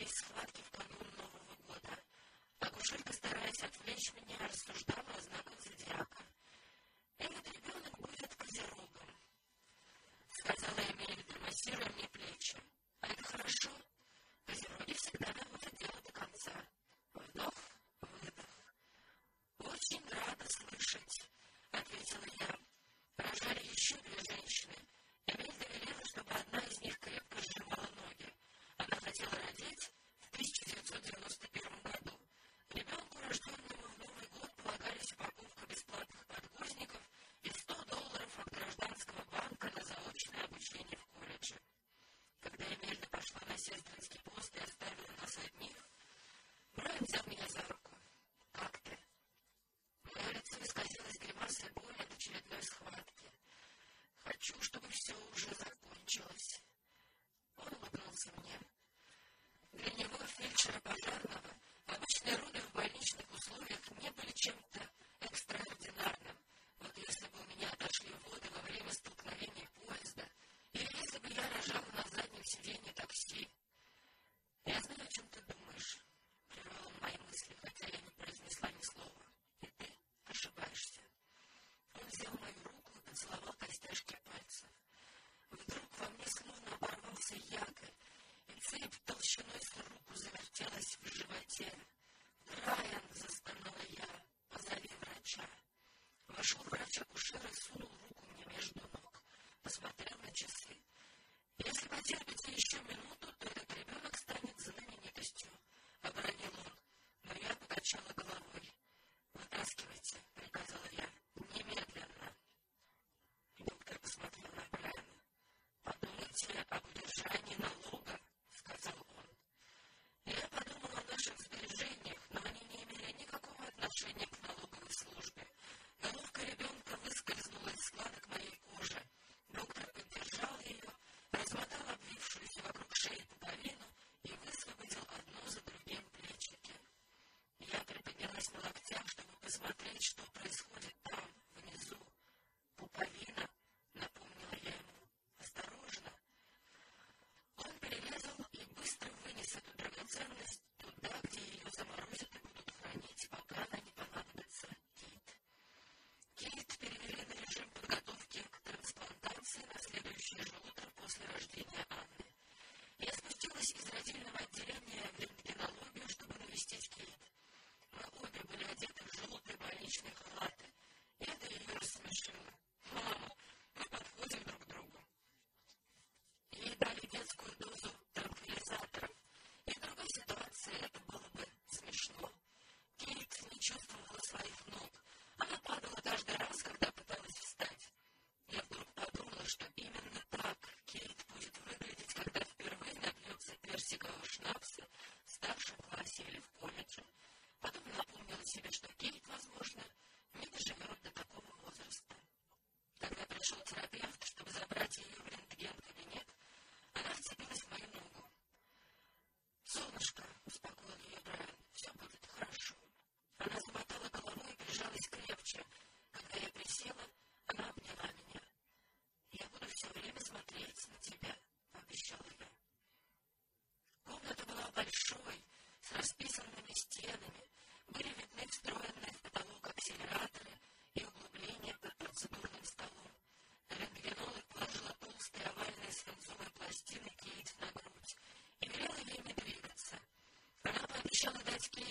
is вошел врач акушера и сунул руку мне между ног. Посмотрел на часы. «Если потерпите еще минуту, то этот ребенок станет знаменитостью», — оборонил он. Но я покачала головой. «Вытаскивайте», — приказала я. «Немедленно». сосредоточены на материальной энергии на лобби, чтобы навестить Киев. so much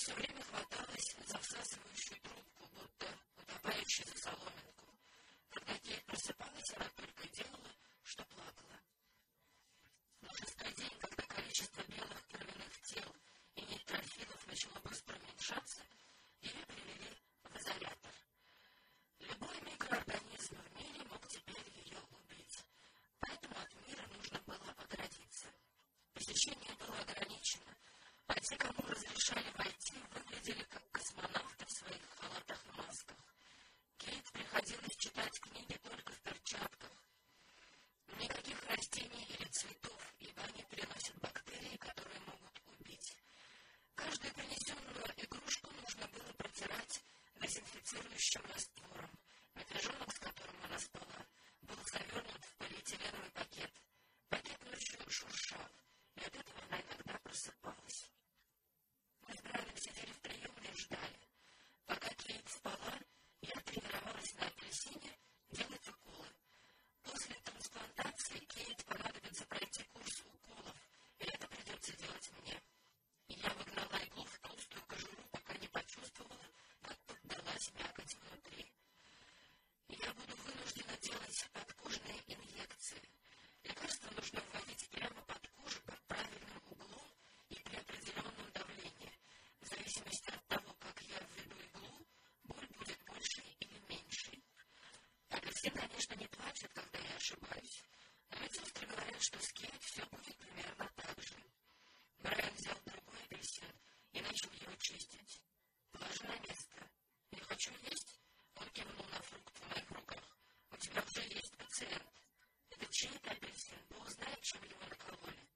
все время хваталась за всасывающую трубку, будто утопающий за соломинку. Когда Кейт просыпалась, она Shut up. Если, конечно, не платят, когда я ошибаюсь, но ведь говорят, что с Кейт все будет примерно так же. Брайан взял другой апельсин и начал его чистить. Положи на место. Не хочу есть? Он кивнул на фрукт в моих руках. У тебя уже есть пациент. Это чей-то апельсин. Бог знает, чем его накололи.